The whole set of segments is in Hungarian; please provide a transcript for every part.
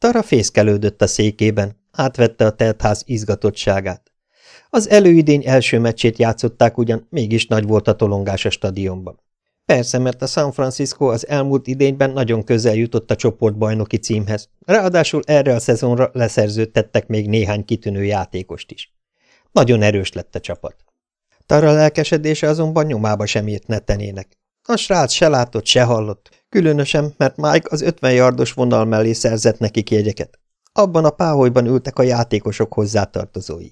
Tara fészkelődött a székében, átvette a teltház izgatottságát. Az előidény első meccsét játszották ugyan, mégis nagy volt a tolongás a stadionban. Persze, mert a San Francisco az elmúlt idényben nagyon közel jutott a csoportbajnoki címhez, ráadásul erre a szezonra leszerződtettek még néhány kitűnő játékost is. Nagyon erős lett a csapat. Tara lelkesedése azonban nyomába sem ért netenének. A srác se látott, se hallott, különösen, mert Mike az 50 yardos vonal mellé szerzett neki jegyeket. Abban a páholyban ültek a játékosok hozzátartozói.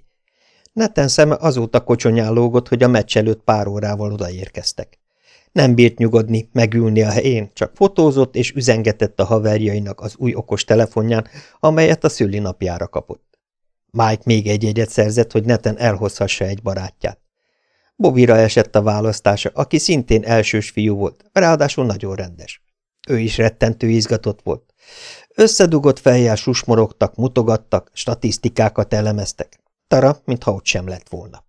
Neten szeme azóta kocsonyálógott, hogy a meccs előtt pár órával odaérkeztek. Nem bírt nyugodni, megülni a helyén, csak fotózott és üzengetett a haverjainak az új okos telefonján, amelyet a szülinapjára kapott. Mike még egy jegyet szerzett, hogy neten elhozhassa egy barátját. Bobira esett a választása, aki szintén elsős fiú volt, ráadásul nagyon rendes. Ő is rettentő izgatott volt. Összedugott fejjel susmorogtak, mutogattak, statisztikákat elemeztek. Tara, mintha ott sem lett volna.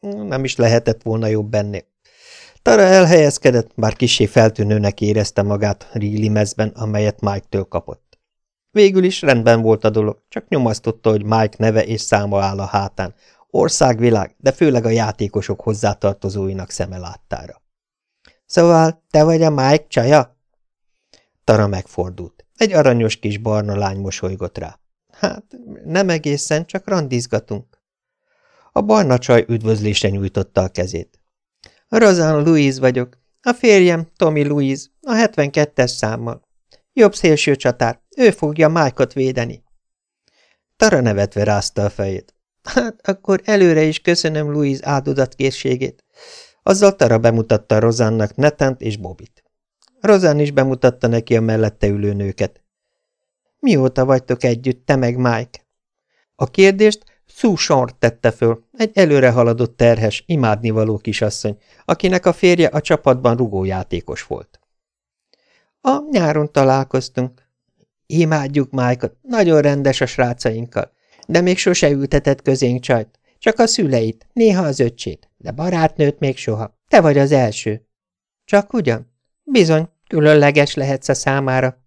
Nem is lehetett volna jobb ennél. Tara elhelyezkedett, bár kisé feltűnőnek érezte magát Ríli mezben, amelyet Mike-től kapott. Végül is rendben volt a dolog, csak nyomasztotta, hogy Mike neve és száma áll a hátán, országvilág, de főleg a játékosok hozzátartozóinak szeme láttára. Szóval te vagy a Mike csaja? Tara megfordult. Egy aranyos kis barna lány mosolygott rá. Hát, nem egészen, csak randizgatunk. A barna csaj üdvözlésre nyújtotta a kezét. Rozan Louise vagyok. A férjem Tommy Louise, a 72-es számmal. Jobb szélső csatár, ő fogja Mike-ot védeni. Tara nevetve rázta a fejét. Hát akkor előre is köszönöm Louise áldodatkészségét. Azzal Tara bemutatta Rozannak Netent és Bobit. Rozan is bemutatta neki a mellette ülő nőket. Mióta vagytok együtt, te meg Mike? A kérdést Sue Short tette föl, egy előre haladott terhes, imádnivaló kisasszony, akinek a férje a csapatban rugójátékos volt. A nyáron találkoztunk. Imádjuk Mike-ot, nagyon rendes a srácainkkal, de még sose ültetett közénk csajt, csak a szüleit, néha az öccsét, de barátnőt még soha. Te vagy az első. Csak ugyan? Bizony, különleges lehetsz a számára.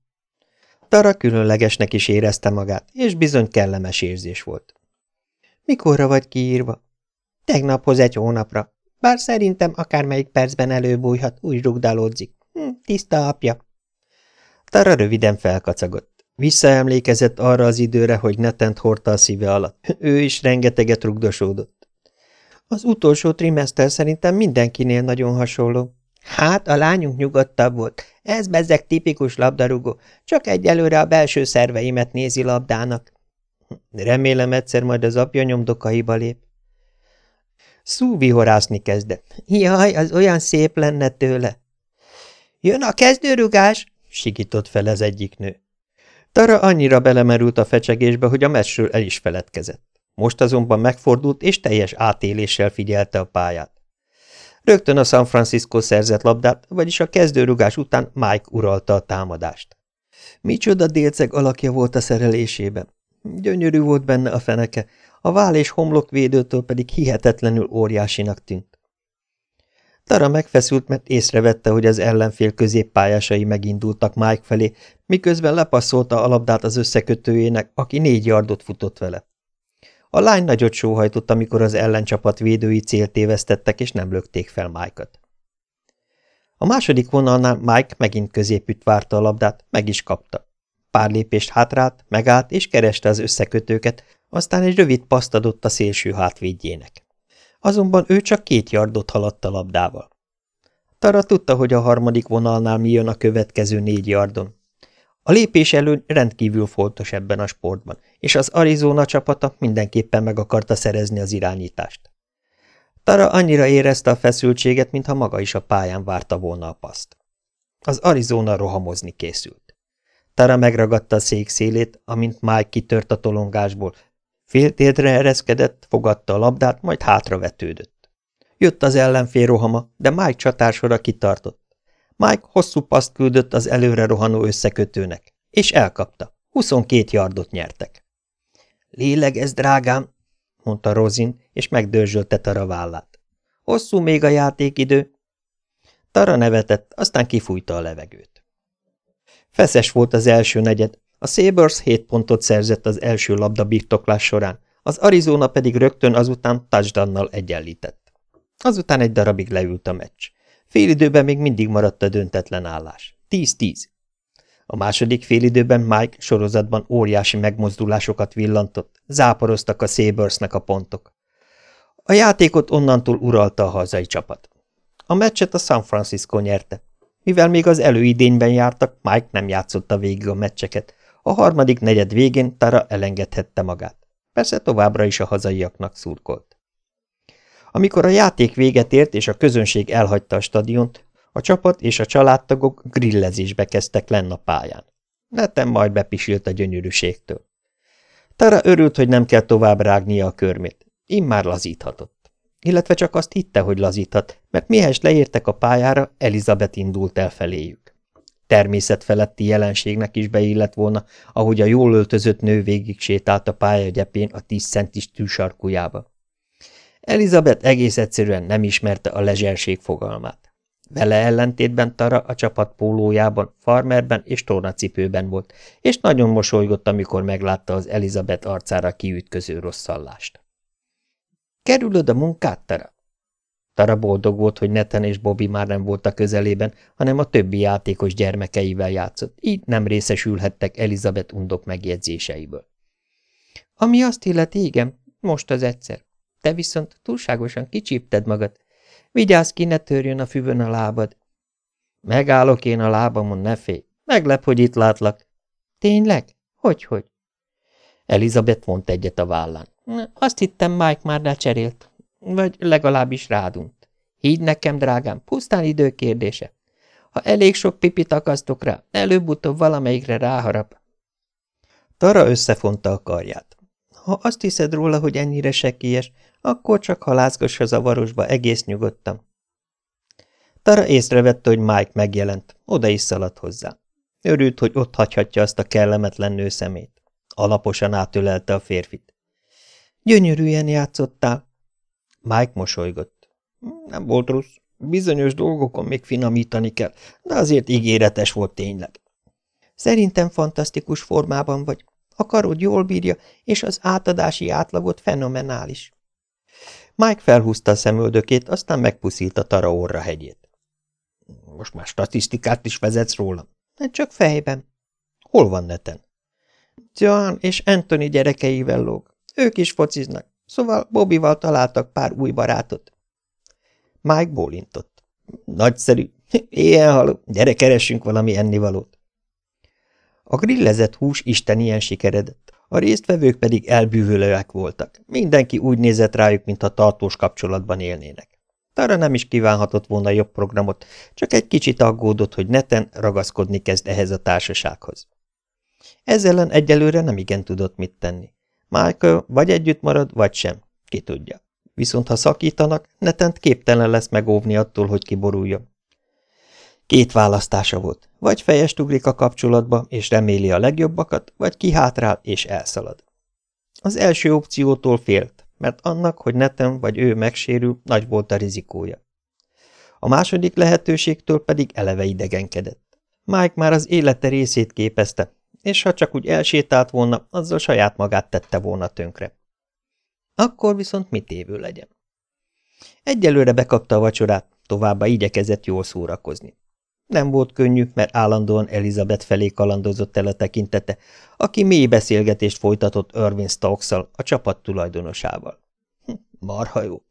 Tara különlegesnek is érezte magát, és bizony kellemes érzés volt. Mikorra vagy kiírva? Tegnaphoz egy hónapra, bár szerintem akármelyik percben előbújhat, úgy rugdalódzik. Hm, tiszta apja. Tara röviden felkacagott. Visszaemlékezett arra az időre, hogy netent hordta a szíve alatt. Ő is rengeteget rugdosódott. Az utolsó trimester szerintem mindenkinél nagyon hasonló. Hát, a lányunk nyugodtabb volt. Ez bezzeg tipikus labdarúgó, csak egyelőre a belső szerveimet nézi labdának. Remélem egyszer majd az apja nyomdokaiba lép. Szú vihorászni kezdett. Jaj, az olyan szép lenne tőle. Jön a kezdőrugás, sigított fel az egyik nő. Tara annyira belemerült a fecsegésbe, hogy a meccsről el is feledkezett. Most azonban megfordult, és teljes átéléssel figyelte a pályát. Rögtön a San Francisco szerzett labdát, vagyis a kezdőrugás után Mike uralta a támadást. Micsoda délceg alakja volt a szerelésében. Gyönyörű volt benne a feneke, a vál és homlokvédőtől pedig hihetetlenül óriásinak tűnt. Tara megfeszült, mert észrevette, hogy az ellenfél középpályásai megindultak Mike felé, miközben lepasszolta a labdát az összekötőjének, aki négy yardot futott vele. A lány nagyot sóhajtott, amikor az ellencsapat védői célt tévesztettek, és nem lökték fel Mike-ot. A második vonalnál Mike megint középütt várta a labdát, meg is kapta. Pár lépést hátrált, megállt és kereste az összekötőket, aztán egy rövid paszt adott a szélső hátvédjének. Azonban ő csak két yardot haladt a labdával. Tara tudta, hogy a harmadik vonalnál mi jön a következő négy yardon. A lépés előny rendkívül fontos ebben a sportban, és az Arizona csapata mindenképpen meg akarta szerezni az irányítást. Tara annyira érezte a feszültséget, mintha maga is a pályán várta volna a paszt. Az Arizona rohamozni készült. Tara megragadta a szék szélét, amint Mike kitört a tolongásból. Féltérdre ereszkedett, fogadta a labdát, majd hátravetődött. Jött az ellenfél rohama, de Mike csatársora kitartott. Mike hosszú paszt küldött az előre rohanó összekötőnek, és elkapta. 22 yardot nyertek. ez drágám, mondta Rozin, és megdörzsölte Tara vállát. Hosszú még a játékidő. Tara nevetett, aztán kifújta a levegőt. Feszes volt az első negyed, A Sabres 7 pontot szerzett az első labda birtoklás során, az Arizona pedig rögtön azután touchdownnal egyenlített. Azután egy darabig leült a meccs. Fél időben még mindig maradt a döntetlen állás. 10-10. A második félidőben Mike sorozatban óriási megmozdulásokat villantott, záporoztak a Sabersnek a pontok. A játékot onnantól uralta a hazai csapat. A meccset a San Francisco nyerte. Mivel még az előidényben jártak, Mike nem játszotta végig a meccseket. A harmadik negyed végén Tara elengedhette magát. Persze továbbra is a hazaiaknak szurkolt. Amikor a játék véget ért és a közönség elhagyta a stadiont, a csapat és a családtagok grillezésbe kezdtek lenn a pályán. Netem majd bepisilt a gyönyörűségtől. Tara örült, hogy nem kell tovább rágnia a körmét. Immár lazíthatott. Illetve csak azt hitte, hogy lazíthat, mert mihez leértek a pályára, Elizabeth indult el feléjük. Természetfeletti jelenségnek is beillett volna, ahogy a jól öltözött nő végig sétált a pálya gyepén a tíz centis tűsarkujába. Elizabeth egész egyszerűen nem ismerte a lezserség fogalmát. Vele ellentétben Tara a csapat pólójában, farmerben és tornacipőben volt, és nagyon mosolygott, amikor meglátta az Elizabeth arcára kiütköző rosszallást. – Kerülöd a munkát, Tara? Tara boldog volt, hogy Neten és Bobby már nem voltak közelében, hanem a többi játékos gyermekeivel játszott, így nem részesülhettek Elizabeth undok megjegyzéseiből. – Ami azt illeti, igen, most az egyszer. Te viszont túlságosan kicsípted magad, Vigyázz ki, ne törjön a füvön a lábad. Megállok én a lábamon, ne félj. Meglep, hogy itt látlak. Tényleg? Hogy-hogy? Elizabeth vont egyet a vállán. Azt hittem, Mike már lecserélt. Vagy legalábbis rádunt. Higgy nekem, drágám, pusztán idő kérdése. Ha elég sok pipit akasztok rá, előbb-utóbb valamelyikre ráharap. Tara összefonta a karját. Ha azt hiszed róla, hogy ennyire sekélyes, akkor csak halászgass a zavarosba egész nyugodtan. Tara észrevette, hogy Mike megjelent, oda is szaladt hozzá. Örült, hogy ott hagyhatja azt a kellemetlen nő szemét. Alaposan átölelte a férfit. Gyönyörűen játszottál. Mike mosolygott. Nem volt rossz. Bizonyos dolgokon még finomítani kell, de azért ígéretes volt tényleg. Szerintem fantasztikus formában vagy. A karod jól bírja, és az átadási átlagot fenomenális. Mike felhúzta a szemöldökét, aztán megpuszítta Tara orra hegyét. Most már statisztikát is vezetsz rólam? Csak fejben. Hol van neten? John és Anthony gyerekeivel lóg. Ők is fociznak, szóval Bobbyval találtak pár új barátot. Mike bólintott. Nagyszerű. Ilyen haló. Gyere, keressünk valami ennivalót. A grillezett hús isten ilyen sikeredett. A résztvevők pedig elbűvölőek voltak. Mindenki úgy nézett rájuk, mintha tartós kapcsolatban élnének. Tara nem is kívánhatott volna jobb programot, csak egy kicsit aggódott, hogy neten ragaszkodni kezd ehhez a társasághoz. Ezzel ellen egyelőre nem igen tudott mit tenni. Michael vagy együtt marad, vagy sem, ki tudja. Viszont ha szakítanak, netent képtelen lesz megóvni attól, hogy kiboruljon. Két választása volt. Vagy fejest ugrik a kapcsolatba, és reméli a legjobbakat, vagy kihátrál, és elszalad. Az első opciótól félt, mert annak, hogy netem vagy ő megsérül, nagy volt a rizikója. A második lehetőségtől pedig eleve idegenkedett. Mike már az élete részét képezte, és ha csak úgy elsétált volna, azzal saját magát tette volna tönkre. Akkor viszont mit évő legyen? Egyelőre bekapta a vacsorát, továbbá igyekezett jól szórakozni. Nem volt könnyű, mert állandóan Elizabeth felé kalandozott el a tekintete, aki mély beszélgetést folytatott Irvin stokes a csapat tulajdonosával. Hm, marha jó.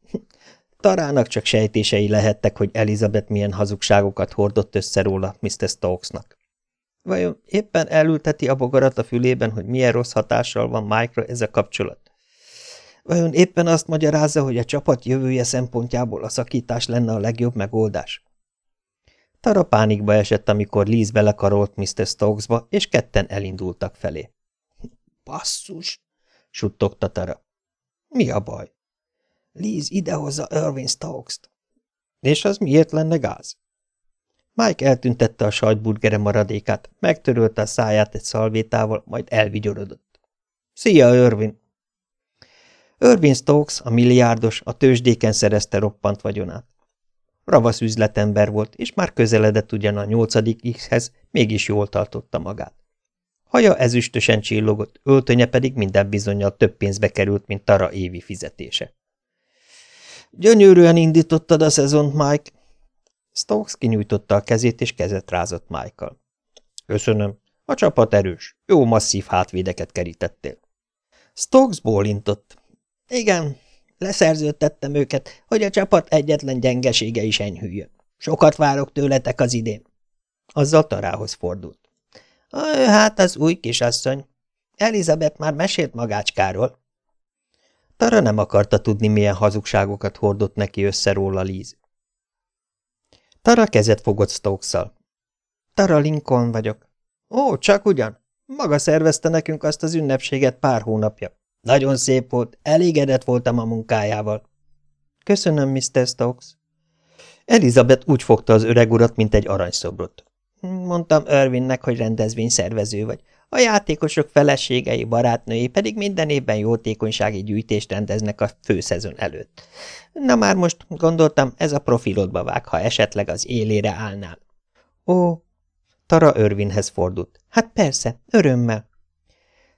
Tarának csak sejtései lehettek, hogy Elizabeth milyen hazugságokat hordott össze róla Mr. Stokesnak. Vajon éppen elülteti a bogarat a fülében, hogy milyen rossz hatással van Mike-ra ez a kapcsolat? Vajon éppen azt magyarázza, hogy a csapat jövője szempontjából a szakítás lenne a legjobb megoldás? Tara pánikba esett, amikor Liz belekarolt Mr. Stokesba, és ketten elindultak felé. – Basszus! – suttogta Tara. – Mi a baj? – Liz idehozza Irving Stokes-t. – És az miért lenne gáz? Mike eltüntette a sajtburgere maradékát, megtörölte a száját egy szalvétával, majd elvigyorodott. – Szia, Irving! Irving Stokes, a milliárdos, a tőzsdéken szerezte roppant vagyonát. Ravasz üzletember volt, és már közeledett ugyan a nyolcadik X-hez, mégis jól tartotta magát. Haja ezüstösen csillogott, öltönye pedig minden bizonyal több pénzbe került, mint Tara évi fizetése. Gyönyörűen indítottad a szezont, Mike. Stokes kinyújtotta a kezét, és kezet rázott Michael. Köszönöm. A csapat erős. Jó masszív hátvédeket kerítettél. Stokes bólintott. Igen, leszerződtettem őket, hogy a csapat egyetlen gyengesége is enyhüljön. Sokat várok tőletek az idén. Azzal Tarához fordult. Hát az új kisasszony. Elizabeth már mesélt magácskáról. Tara nem akarta tudni, milyen hazugságokat hordott neki össze róla Liz. Tara kezet fogott stokes -szal. Tara Lincoln vagyok. Ó, csak ugyan. Maga szervezte nekünk azt az ünnepséget pár hónapja. Nagyon szép volt, elégedett voltam a munkájával. Köszönöm, Mr. Stokes. Elizabeth úgy fogta az öreg urat, mint egy aranyszobrot. Mondtam Irvinnek, hogy rendezvényszervező vagy. A játékosok feleségei, barátnői pedig minden évben jótékonysági gyűjtést rendeznek a főszezon előtt. Na már most gondoltam, ez a profilodba vág, ha esetleg az élére állnál. Ó, Tara Irvinhez fordult. Hát persze, örömmel.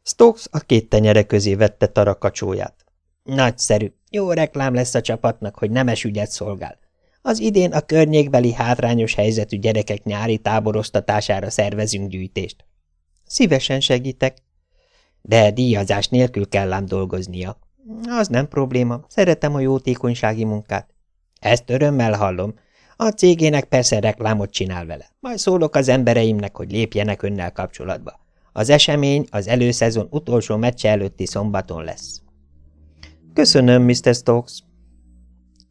Stokes a két tenyere közé vette Tara kacsóját. Nagyszerű, jó reklám lesz a csapatnak, hogy nemes ügyet szolgál. Az idén a környékbeli hátrányos helyzetű gyerekek nyári táboroztatására szervezünk gyűjtést. Szívesen segítek. De díjazás nélkül kell ám dolgoznia. Az nem probléma, szeretem a jótékonysági munkát. Ezt örömmel hallom. A cégének persze reklámot csinál vele. Majd szólok az embereimnek, hogy lépjenek önnel kapcsolatba. Az esemény az előszezon utolsó meccse előtti szombaton lesz. Köszönöm, Mr. Stokes.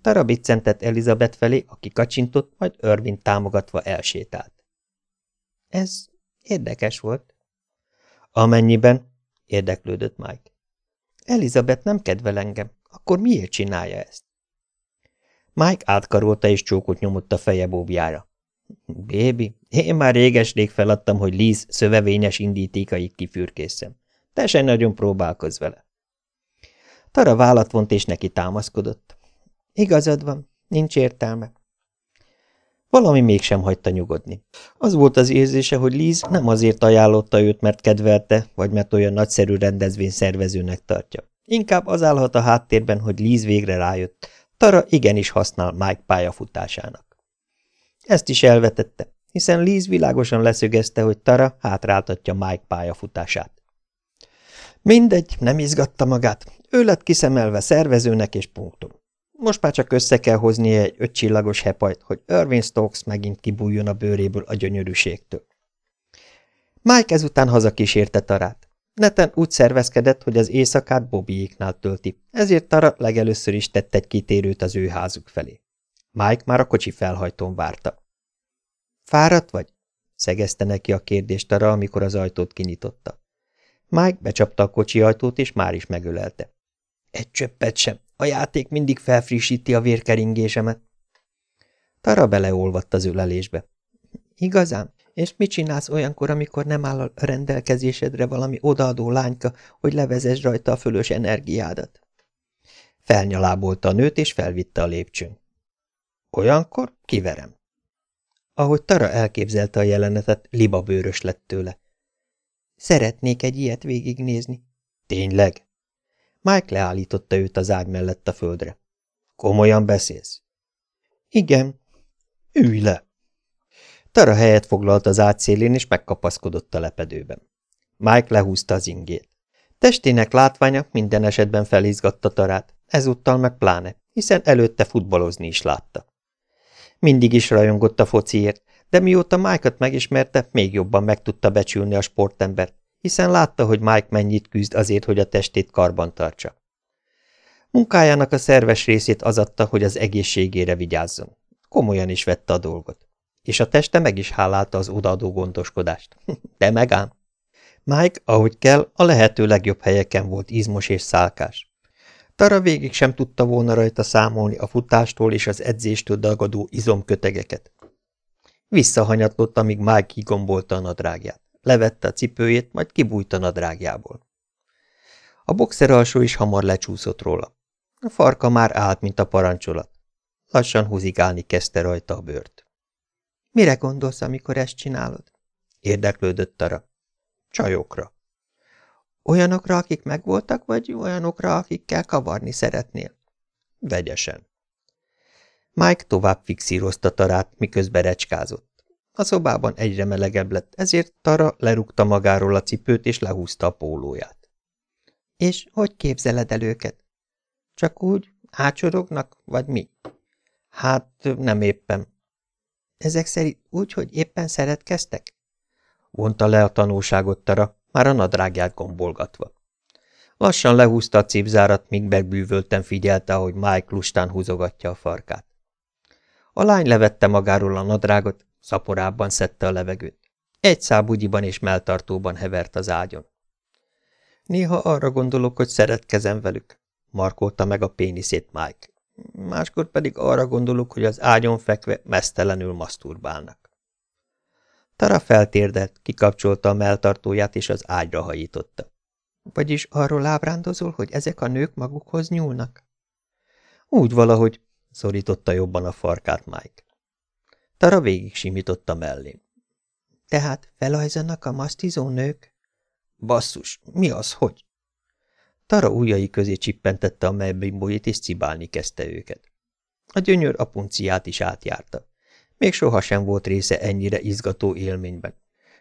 Tara biccentett Elizabeth felé, aki kacsintott, majd Irvin támogatva elsétált. Ez érdekes volt. Amennyiben, érdeklődött Mike. Elizabeth nem kedvel engem, akkor miért csinálja ezt? Mike átkarolta és csókot nyomott a feje bóbjára. Bébi, én már réges-rég feladtam, hogy Liz szövevényes indítékait kifürkészem. Te se nagyon próbálkozz vele. Tara vállat vont és neki támaszkodott. Igazad van, nincs értelme. Valami mégsem hagyta nyugodni. Az volt az érzése, hogy Liz nem azért ajánlotta őt, mert kedvelte, vagy mert olyan nagyszerű rendezvény szervezőnek tartja. Inkább az állhat a háttérben, hogy Liz végre rájött. Tara igenis használ Mike pályafutásának. Ezt is elvetette, hiszen Liz világosan leszögezte, hogy Tara hátráltatja Mike pályafutását. Mindegy, nem izgatta magát. Ő lett kiszemelve szervezőnek és punktum. Most már csak össze kell hozni egy ötcsillagos hepajt, hogy Irving Stokes megint kibújjon a bőréből a gyönyörűségtől. Mike ezután hazakísérte Tarát. Neten úgy szervezkedett, hogy az éjszakát Bobbyéknál tölti, ezért Tara legelőször is tett egy kitérőt az ő házuk felé. Mike már a kocsi felhajtón várta. Fáradt vagy? szegezte neki a kérdést Tara, amikor az ajtót kinyitotta. Mike becsapta a kocsi ajtót, és már is megölelte. Egy csöppet sem, a játék mindig felfrissíti a vérkeringésemet. Tara beleolvadt az ülelésbe. Igazán? És mit csinálsz olyankor, amikor nem áll a rendelkezésedre valami odaadó lányka, hogy levezess rajta a fölös energiádat? Felnyalábolta a nőt, és felvitte a lépcsőn. Olyankor kiverem. Ahogy Tara elképzelte a jelenetet, libabőrös lett tőle. Szeretnék egy ilyet végignézni. Tényleg? Mike leállította őt az ágy mellett a földre. Komolyan beszélsz? Igen. Ülj le! Tara helyet foglalt az ágy szélén, és megkapaszkodott a lepedőben. Mike lehúzta az ingét. Testének látványa minden esetben felizgatta Tarát, ezúttal meg pláne, hiszen előtte futballozni is látta. Mindig is rajongott a fociért, de mióta Mike-ot megismerte, még jobban meg tudta becsülni a sportembert, hiszen látta, hogy Mike mennyit küzd azért, hogy a testét karban tartsa. Munkájának a szerves részét az adta, hogy az egészségére vigyázzon. Komolyan is vette a dolgot. És a teste meg is hálálta az odaadó gondoskodást. De megám. Mike, ahogy kell, a lehető legjobb helyeken volt izmos és szálkás. Tara végig sem tudta volna rajta számolni a futástól és az edzéstől dagadó izomkötegeket. Visszahanyatlott, amíg Mike kigombolta a nadrágját levette a cipőjét, majd kibújt a nadrágjából. A boxer alsó is hamar lecsúszott róla. A farka már állt, mint a parancsolat. Lassan húzigálni kezdte rajta a bőrt. – Mire gondolsz, amikor ezt csinálod? – érdeklődött Tara. Csajokra. Olyanokra, akik megvoltak, vagy olyanokra, akikkel kavarni szeretnél? Vegyesen. Mike tovább fixírozta Tarát, miközben recskázott. A szobában egyre melegebb lett, ezért Tara lerúgta magáról a cipőt, és lehúzta a pólóját. És hogy képzeled el őket? Csak úgy ácsorognak, vagy mi? Hát nem éppen. Ezek szerint úgy, hogy éppen szeretkeztek? Vonta le a tanulságot Tara, már a nadrágját gombolgatva. Lassan lehúzta a cipzárat, míg megbűvölten figyelte, ahogy Mike lustán húzogatja a farkát. A lány levette magáról a nadrágot, szaporában szedte a levegőt. Egy szábugyiban és melltartóban hevert az ágyon. Néha arra gondolok, hogy szeretkezem velük, markolta meg a péniszét Mike. Máskor pedig arra gondolok, hogy az ágyon fekve mesztelenül maszturbálnak. Tara feltérdelt, kikapcsolta a melltartóját és az ágyra hajította. Vagyis arról ábrándozol, hogy ezek a nők magukhoz nyúlnak? Úgy valahogy, szorította jobban a farkát Mike. Tara végig simította mellém. Tehát felajzanak a masztizó nők? Basszus, mi az, hogy? Tara ujjai közé csippentette a mellbimbóit, és cibálni kezdte őket. A gyönyör a punciát is átjárta. Még sohasem volt része ennyire izgató élményben.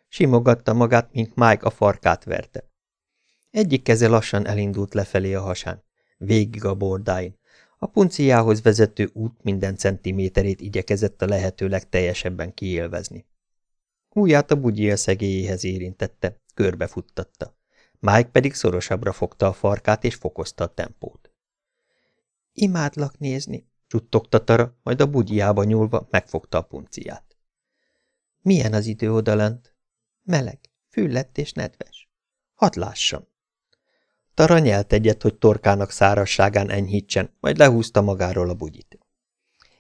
Simogatta magát, mint Mike a farkát verte. Egyik keze lassan elindult lefelé a hasán, végig a bordáin. A punciához vezető út minden centiméterét igyekezett a lehető legteljesebben kiélvezni. Újját a bugyél szegélyéhez érintette, körbefuttatta. Mike pedig szorosabbra fogta a farkát és fokozta a tempót. Imádlak nézni, csuttogta Tara, majd a bugyjába nyúlva megfogta a punciát. Milyen az idő odalent? Meleg, füllett és nedves. Hadd lássam. Tara nyelt egyet, hogy torkának szárasságán enyhítsen, majd lehúzta magáról a bugyit.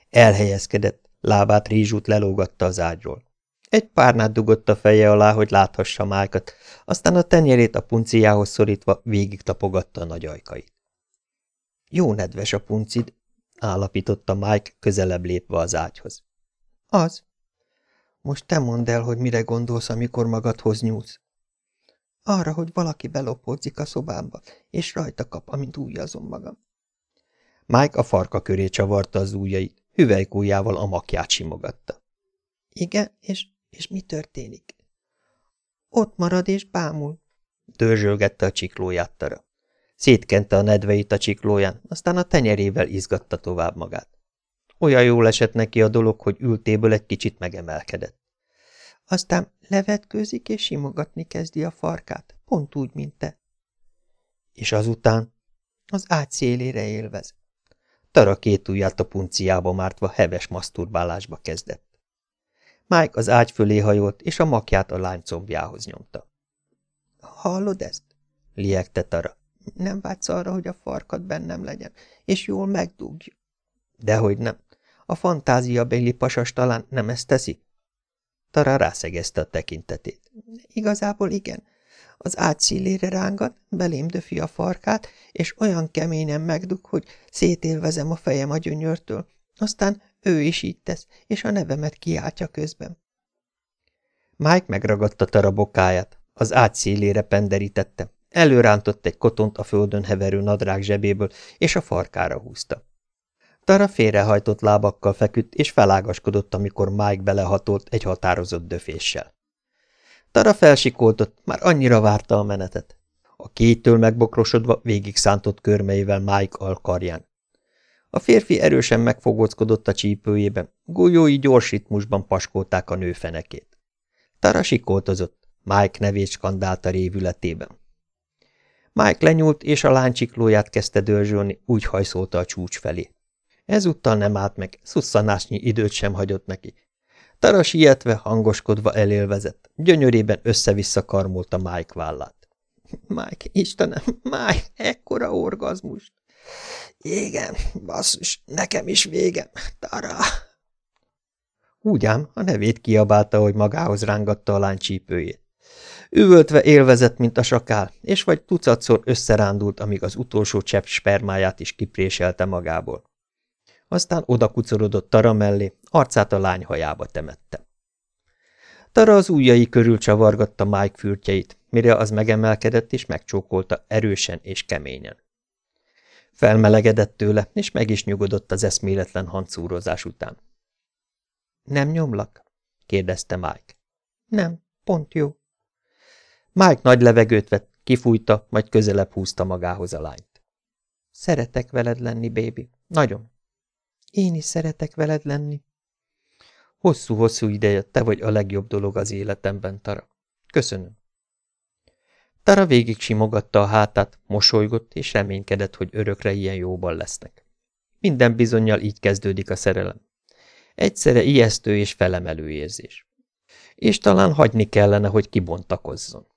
Elhelyezkedett, lábát rízsút lelógatta az ágyról. Egy párnát dugott a feje alá, hogy láthassa Májkat, aztán a tenyerét a punciához szorítva végig tapogatta a nagy ajkait. Jó nedves a puncid, állapította Mike közelebb lépve az ágyhoz. Az. Most te mondd el, hogy mire gondolsz, amikor magadhoz nyúlsz. Arra, hogy valaki belopódzik a szobámba, és rajta kap, amint újjazom magam. Mike a farka köré csavarta az ujjait, hüvelykújjával a makját simogatta. Igen, és, és mi történik? Ott marad és bámul. Dörzsölgette a csiklóját Tara. Szétkente a nedveit a csiklóján, aztán a tenyerével izgatta tovább magát. Olyan jól esett neki a dolog, hogy ültéből egy kicsit megemelkedett. Aztán levetkőzik és simogatni kezdi a farkát, pont úgy, mint te. És azután? Az ágy szélére élvez. Tara két ujját a punciába mártva heves maszturbálásba kezdett. Mike az ágy fölé hajolt, és a makját a lány combjához nyomta. Hallod ezt? liegte Tara. Nem vágysz arra, hogy a farkad bennem legyen, és jól megdugj. Dehogy nem. A fantázia béli pasas talán nem ezt teszi? Tara rászegezte a tekintetét. Igazából igen. Az ágy szélére rángat, belém döfi a farkát, és olyan keményen megdug, hogy szétélvezem a fejem a gyönyörtől. Aztán ő is így tesz, és a nevemet kiáltja közben. Mike megragadta Tara bokáját, az ágy szélére penderítette, előrántott egy kotont a földön heverő nadrág zsebéből, és a farkára húzta. Tara félrehajtott lábakkal feküdt, és felágaskodott, amikor Mike belehatolt egy határozott döféssel. Tara felsikoltott, már annyira várta a menetet. A kétől megbokrosodva végig szántott körmeivel Mike alkarján. A férfi erősen megfogóckodott a csípőjében, golyói gyors ritmusban paskolták a nő fenekét. Tara sikoltozott, Mike nevét skandálta révületében. Mike lenyúlt, és a láncsiklóját kezdte dörzsölni, úgy hajszolta a csúcs felé. Ezúttal nem állt meg, szusszanásnyi időt sem hagyott neki. Tara sietve, hangoskodva elélvezett, gyönyörében össze-vissza karmolta Mike vállát. Mike, Istenem, Mike, ekkora orgazmust! Igen, basszus, nekem is végem, Tara! Úgy ám, a nevét kiabálta, hogy magához rángatta a lány csípőjét. Üvöltve élvezett, mint a sakál, és vagy tucatszor összerándult, amíg az utolsó csepp spermáját is kipréselte magából aztán odakucorodott Tara mellé, arcát a lány hajába temette. Tara az ujjai körül csavargatta Mike fürtjeit, mire az megemelkedett és megcsókolta erősen és keményen. Felmelegedett tőle, és meg is nyugodott az eszméletlen hancúrozás után. – Nem nyomlak? – kérdezte Mike. – Nem, pont jó. Mike nagy levegőt vett, kifújta, majd közelebb húzta magához a lányt. – Szeretek veled lenni, bébi. Nagyon. Én is szeretek veled lenni. Hosszú-hosszú ideje te vagy a legjobb dolog az életemben, Tara. Köszönöm. Tara végig simogatta a hátát, mosolygott, és reménykedett, hogy örökre ilyen jóban lesznek. Minden bizonyal így kezdődik a szerelem. Egyszerre ijesztő és felemelő érzés. És talán hagyni kellene, hogy kibontakozzon.